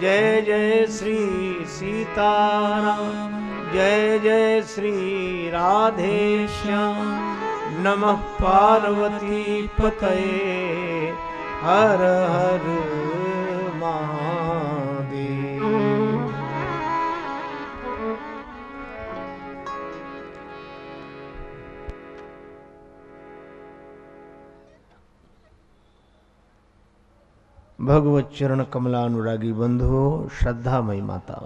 जय जय श्री सीताराम, जय जय श्री राधे श्याम। नमः पार्वती पतये, हर हर महादेव भगवत चरण कमलानुरागी बंधुओं, श्रद्धामयी माता।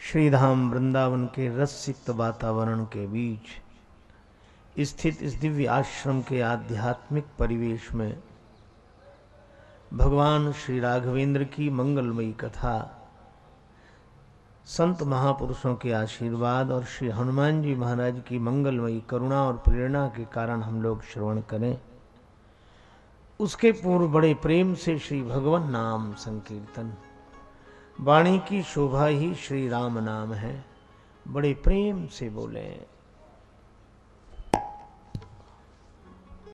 श्रीधाम वृंदावन के रसिक्त वातावरण के बीच स्थित इस दिव्य आश्रम के आध्यात्मिक परिवेश में भगवान श्री राघवेंद्र की मंगलमयी कथा, संत महापुरुषों के आशीर्वाद और श्री हनुमान जी महाराज की मंगलमयी करुणा और प्रेरणा के कारण हम लोग श्रवण करें। उसके पूर्व बड़े प्रेम से श्री भगवान नाम संकीर्तन। वाणी की शोभा ही श्री राम नाम है। बड़े प्रेम से बोले।